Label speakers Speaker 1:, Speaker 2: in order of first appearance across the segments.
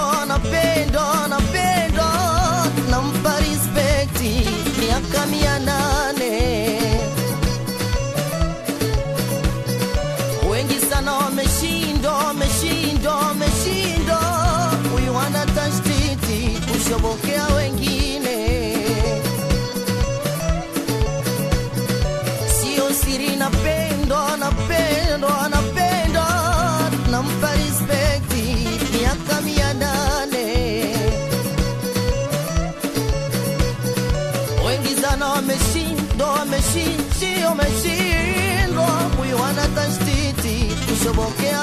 Speaker 1: napendwa napendwa napendwa nampa respekti miaka mia nane. Wengi sana wameshindwa wameshindwa wameshindwa kushobokea wengine wameshindwa kuiwana tashtiti kushobokea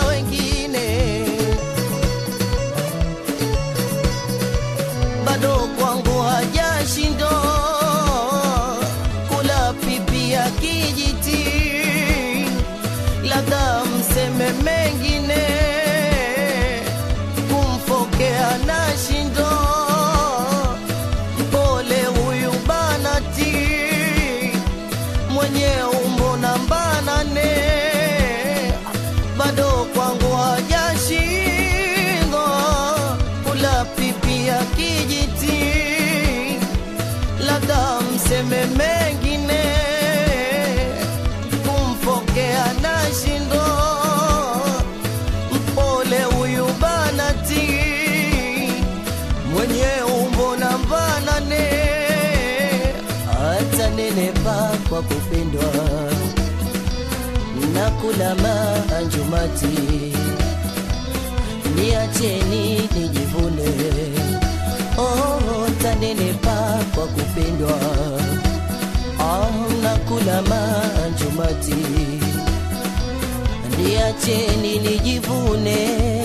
Speaker 1: kupendwa na kula maanjumati. Niacheni nijivune. Oh, tanenepa kwa kupendwa oh, na kula maanjumati. Niacheni nijivune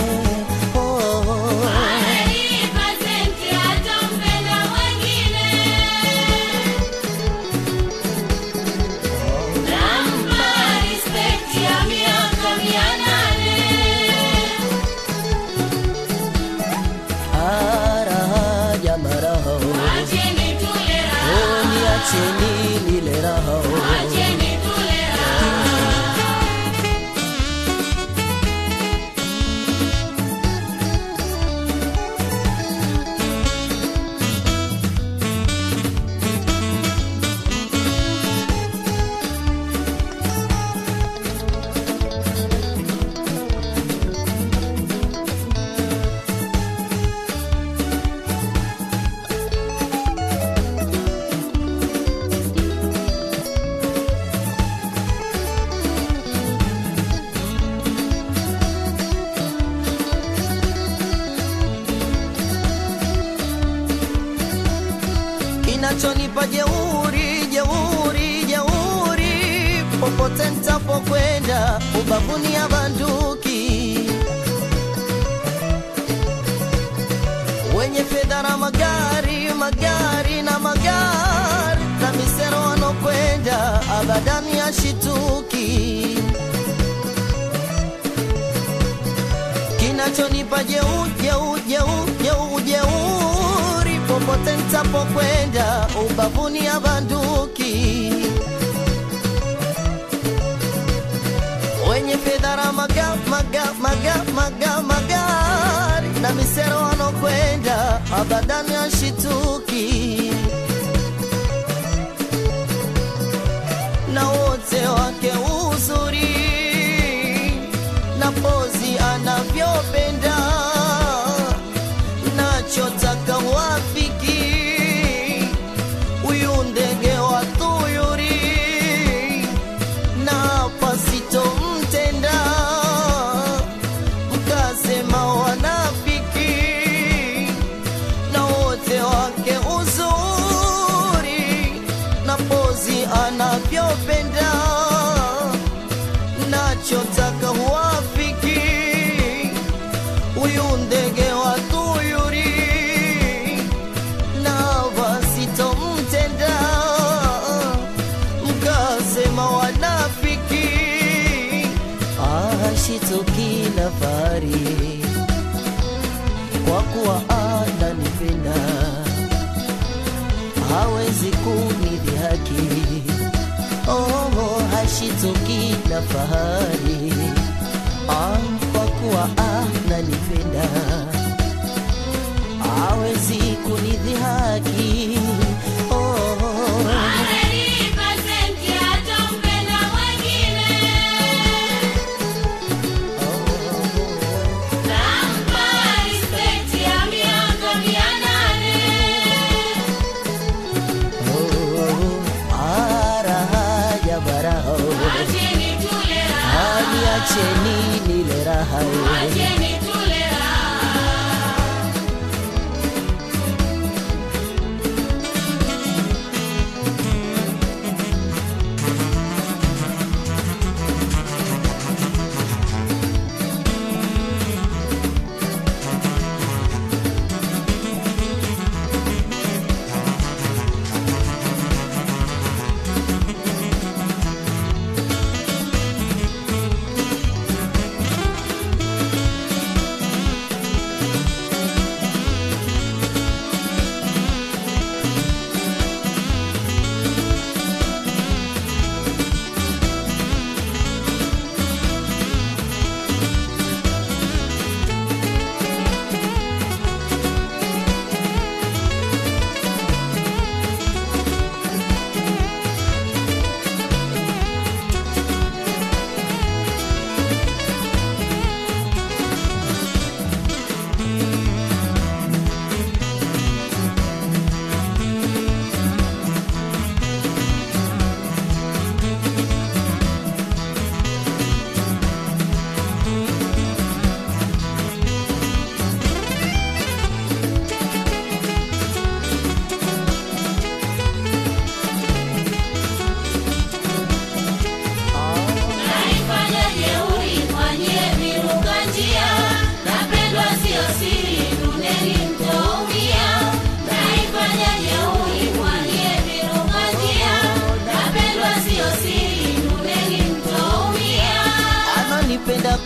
Speaker 1: kinachonipa jeuri jeuri jeuri. Popote ntapokwenda ubavuni ya banduki wenye fedha na magari magari na magari na misero wanokwenda abadani ya shituki kinachonipa jeu jeu jeu jeu jeuri. Popote ntapokwenda ubavuni ya banduki wenye fedhara maga maga maga maga magari na misero wanokwenda abadani ya na fahari. Kwa kuwa ananipenda awezi kunidhi Ay,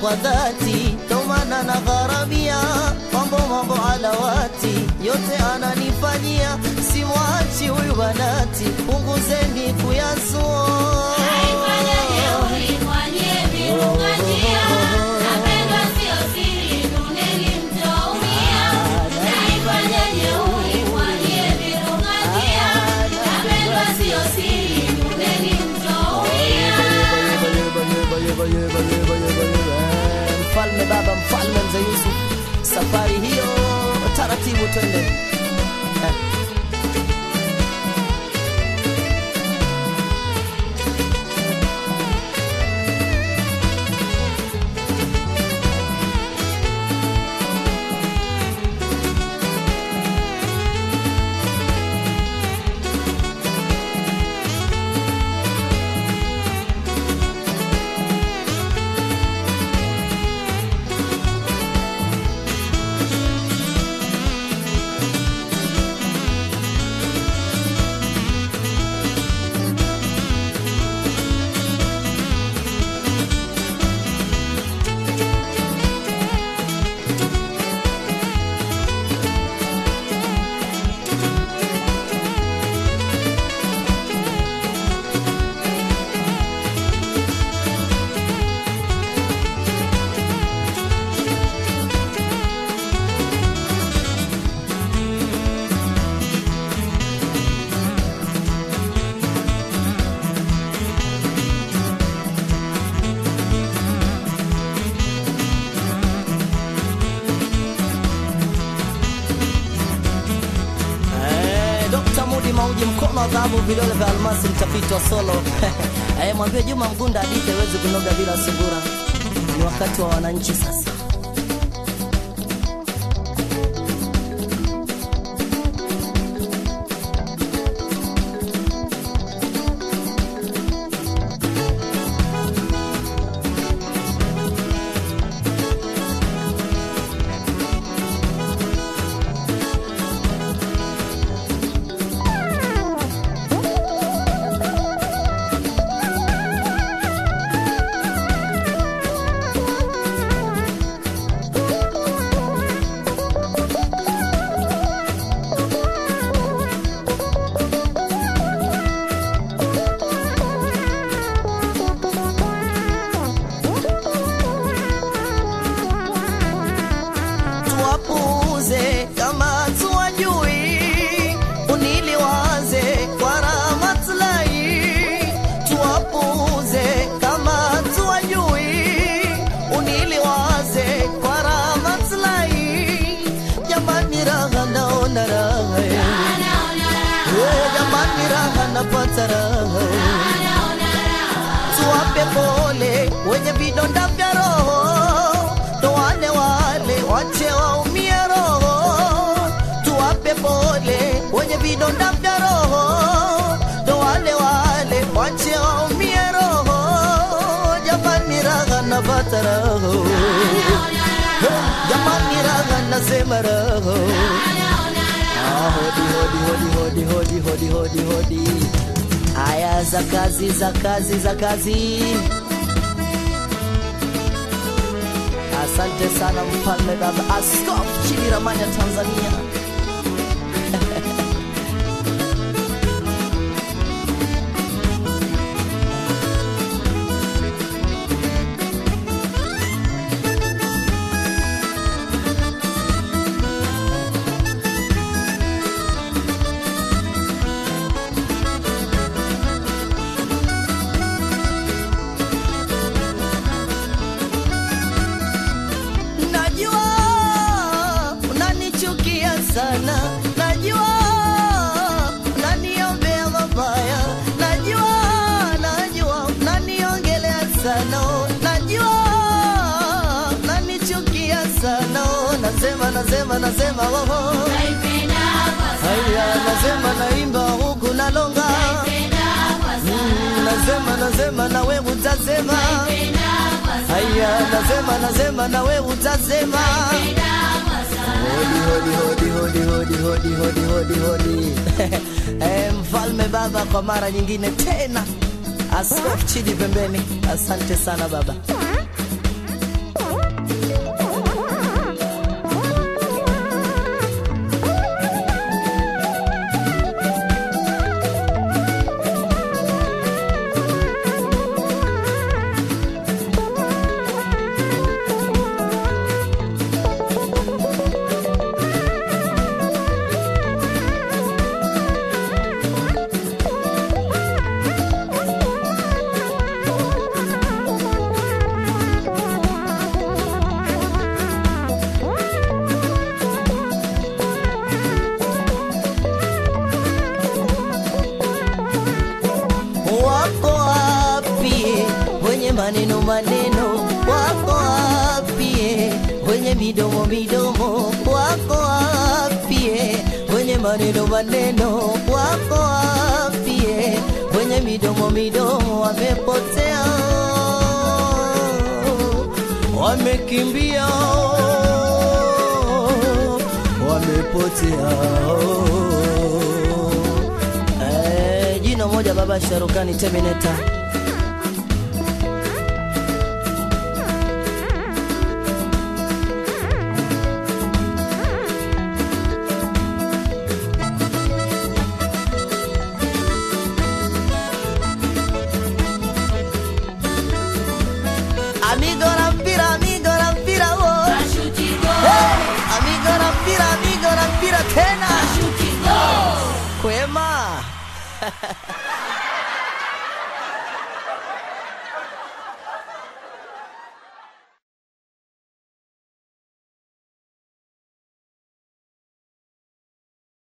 Speaker 1: kwa dhati, tomana na gharamia mambo mambo alawati, yote ananifanyia, simwachi huyu banati, punguzeni kuyasua 텐데. Mudi mkono wa dhahabu, vidole vya almasi, mtafiti wa solo mwambie Juma Mgunda hadithi haiwezi kunoga bila sungura. Ni wakati wa wananchi sasa. Raha tuwape pole wenye vidonda vya roho, ndo wale wache waumie roho. Tuwape pole wenye vidonda vya roho, ndo wale wache waumie roho. Jamani, raha napata roho, jamani, raha nasema roho. Ah, hodi hodi hodi hodi hodi hodi hodi hodi. Aya za kazi za kazi za kazi. Asante sana mfalme baba Askofu ya Tanzania. Nasema nasema woho, haya nasema naimba huku nalonga, Mm, nasema nasema na wewe utasema, haya nasema nasema na wewe utasema. Eh, mfalme baba, kwa mara nyingine tena, askofu chini pembeni. Asante sana baba. Midomo wako afie, wenye maneno maneno wako afie, wenye midomo midomo wamepotea, wamekimbia, wamepotea. Eh, jina moja baba Sharukani Terminator.